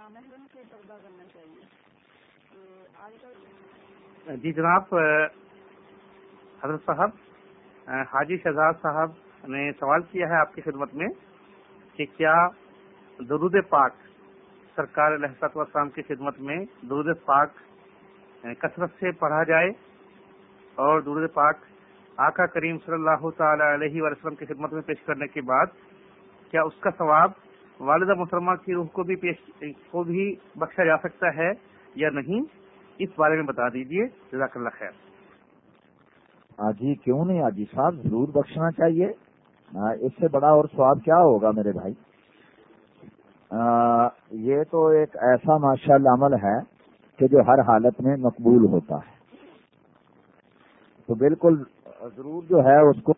نامحرم سے پردہ کرنا چاہیے۔ جی جناب حضرت صاحب حاجی شہزاد صاحب نے سوال کیا ہے آپ کی خدمت میں کہ کیا درود پاک سرکار الحسط وسلام کی خدمت میں درود پاک کثرت سے پڑھا جائے اور درود پاک آقا کریم صلی اللہ تعالی علیہ وسلم کی خدمت میں پیش کرنے کے بعد کیا اس کا ثواب والدہ مسلمہ کی روح کو بھی پیش کو بھی بخشا جا سکتا ہے یا نہیں، اس بارے میں بتا دیجیے جزاک اللہ خیر۔ جی کیوں نہیں؟ آجی صاحب ضرور بخشنا چاہیے۔ اس سے بڑا اور سواب کیا ہوگا میرے بھائی؟ یہ تو ایک ایسا ماشاء اللہ عمل ہے کہ جو ہر حالت میں مقبول ہوتا ہے۔ تو بالکل ضرور جو ہے اس کو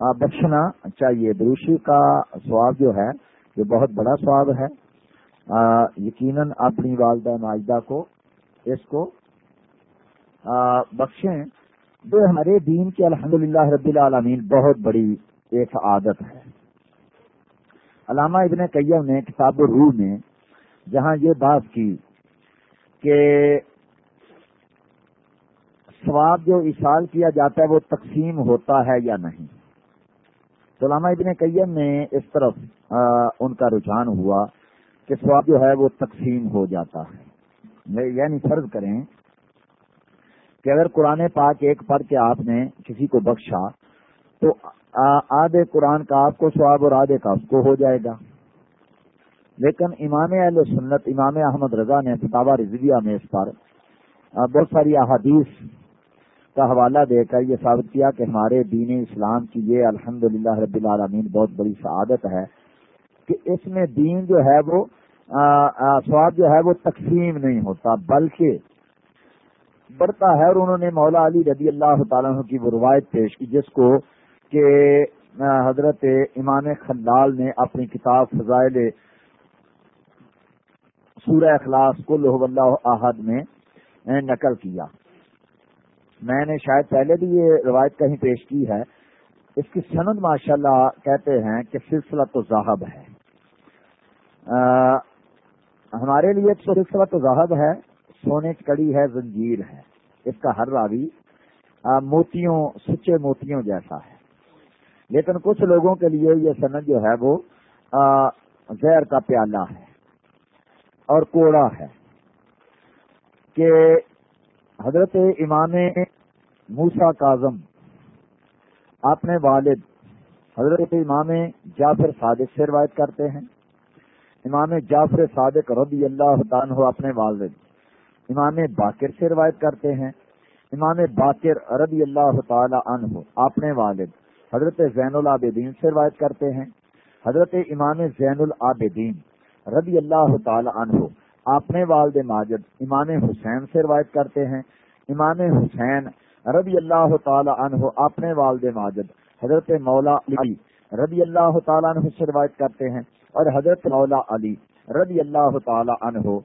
بخشنا چاہیے۔ دروشی کا سواب جو ہے، یہ بہت بڑا سواب ہے۔ یقیناً اپنی والدہ معاہدہ کو، اس کو بخشیں۔ جو ہمارے دین کی الحمد للہ رب العالمین بہت بڑی ایک عادت ہے۔ علامہ ابن قیم نے کتاب الروح میں جہاں یہ بات کی کہ سواب جو اشال کیا جاتا ہے، وہ تقسیم ہوتا ہے یا نہیں۔ علامہ ابن قیم میں اس طرف ان کا رجحان ہوا کہ سواب جو ہے وہ تقسیم ہو جاتا ہے۔ یعنی فرض کریں کہ اگر قرآن پاک ایک پڑھ کے آپ نے کسی کو بخشا، تو آدھے قرآن کا آپ کو سواب اور آدھے کا اس کو ہو جائے گا۔ لیکن امام اہل سنت، امام احمد رضا نے فتح رضویہ میں اس پر بہت ساری احادیث کا حوالہ دے کر یہ ثابت کیا کہ ہمارے دین اسلام کی یہ الحمد للہ رب العالمین بہت بڑی سعادت ہے کہ اس میں دین جو ہے وہ سواب جو ہے وہ تقسیم نہیں ہوتا، بلکہ بڑھتا ہے اور انہوں نے مولا علی رضی اللہ تعالیٰ کی وہ روایت پیش کی، جس کو کہ حضرت امام خلال نے اپنی کتاب فضائل سورہ اخلاص کو لوہ اللہ احد میں نقل کیا۔ میں نے شاید پہلے بھی یہ روایت کہیں پیش کی ہے۔ اس کی سند ماشاء اللہ کہتے ہیں کہ سلسلہ تو ذاہب ہے۔ ہمارے لیے سلسلہ تو ذاہب ہے، سونے کڑی ہے، زنجیر ہے۔ اس کا ہر راوی موتیوں، سچے موتیوں جیسا ہے۔ لیکن کچھ لوگوں کے لیے یہ سند جو ہے وہ زہر کا پیالہ ہے اور کوڑا ہے کہ حضرت امام موسا کاظم اپنے والد حضرت امام جعفر صادق سے روایت کرتے ہیں۔ امام جعفر صادق رضی اللہ عنہ اپنے والد امام باقر سے روایت کرتے ہیں۔ امام باقر رضی اللہ تعالی عنہ اپنے والد حضرت زین العابدین سے روایت کرتے ہیں۔ حضرت امام زین العابدین رضی اللہ تعالی عنہ اپنے والد ماجد امام حسین سے روایت کرتے ہیں۔ امام حسین رضی اللہ تعالی عنہ اپنے والد ماجد، حضرت مولا علی رضی اللہ تعالیٰ عنہ سے روایت کرتے ہیں۔ اور حضرت مولا علی رضی اللہ تعالی عنہ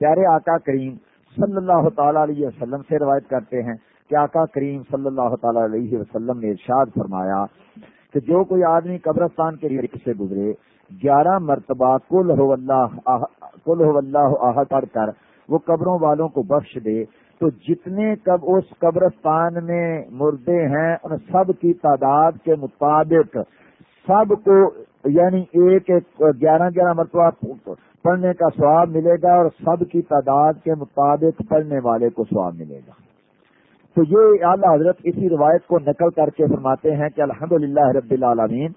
پیارے آقا کریم صلی اللہ تعالی علیہ وسلم سے روایت کرتے ہیں کہ آقا کریم صلی اللہ تعالی علیہ وسلم نے ارشاد فرمایا کہ جو کوئی آدمی قبرستان کے لیے سے گزرے گیارہ مرتبہ کل ہو اللہ کل ہو اللہ پڑھ کر وہ قبروں والوں کو بخش دے، تو جتنے کب اس قبرستان میں مردے ہیں، ان سب کی تعداد کے مطابق سب کو یعنی ایک ایک گیارہ گیارہ مرتبہ پڑھنے کا سواب ملے گا اور سب کی تعداد کے مطابق پڑھنے والے کو سواب ملے گا۔ تو یہ اعلیٰ حضرت اسی روایت کو نقل کر کے فرماتے ہیں کہ الحمد رب العالمین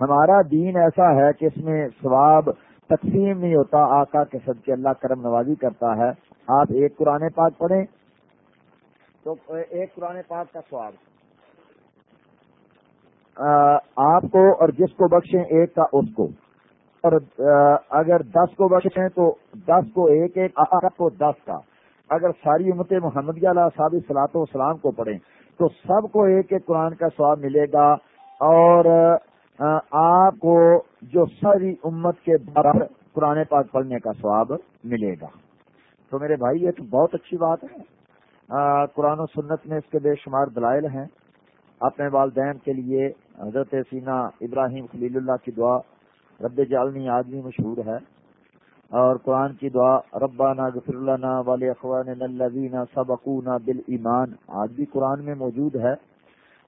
ہمارا دین ایسا ہے کہ اس میں ثواب تقسیم نہیں ہوتا، آقا کے سب کے اللہ کرم نوازی کرتا ہے۔ آپ ایک قرآن پاک پڑھیں تو ایک قرآن پاک کا سواب آپ کو اور جس کو بخشیں ایک کا اس کو۔ اور اگر دس کو بخشیں تو دس کو ایک ایک آپ کو دس کا۔ اگر ساری امت محمد علیہ صاحب صلاح والسلام کو پڑھیں تو سب کو ایک ایک قرآن کا سواب ملے گا۔ اور آپ کو جو ساری امت کے برابر قرآن پاک پڑھنے کا سواب ملے گا۔ تو میرے بھائی، یہ تو بہت اچھی بات ہے۔ قرآن و سنت میں اس کے بے شمار دلائل ہیں۔ اپنے والدین کے لیے حضرت سینا ابراہیم خلیل اللہ کی دعا رب جالنی آدمی مشہور ہے۔ اور قرآن کی دعا ربانہ غفر لنا والے اخوان الذین سبقونا بالایمان، آج بھی قرآن میں موجود ہے۔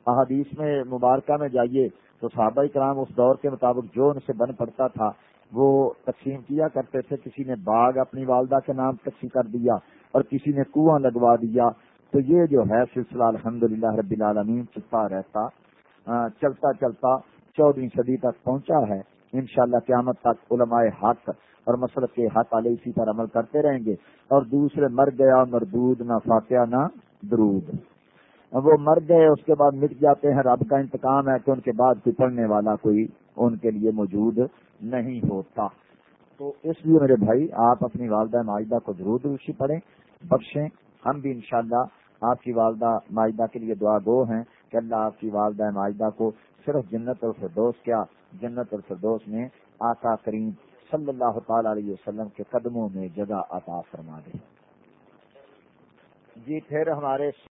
احادیث میں مبارکہ میں جائیے تو صحابہ کرام اس دور کے مطابق جو ان سے بن پڑتا تھا، وہ تقسیم کیا کرتے تھے۔ کسی نے باغ اپنی والدہ کے نام تقسیم کر دیا اور کسی نے کنواں لگوا دیا۔ تو یہ جو ہے سلسلہ الحمد للہ رب العالمین چلتا رہتا چلتا چلتا چودہویں صدی تک پہنچا ہے۔ انشاءاللہ قیامت تک علماء حق اور مسلط کے حق علیہ اسی پر عمل کرتے رہیں گے اور دوسرے مر گیا، مردود نہ فاتحہ نہ درود وہ مر گئے، اس کے بعد مٹ جاتے ہیں، رب کا انتقام ہے کہ ان کے بعد کوئی پڑھنے والا کوئی ان کے لیے موجود نہیں ہوتا۔ تو اس لیے میرے بھائی، آپ اپنی والدہ معاہدہ کو ضرور دوشی پڑھیں، بخشیں۔ ہم بھی انشاءاللہ آپ کی والدہ معاہدہ کے لیے دعا گو ہیں کہ اللہ آپ کی والدہ معاہدہ کو صرف جنت اور فردوس، کیا جنت اور فردوس میں آقا کریم صلی اللہ تعالی علیہ وسلم کے قدموں میں جگہ عطا فرما دے۔ جی پھر ہمارے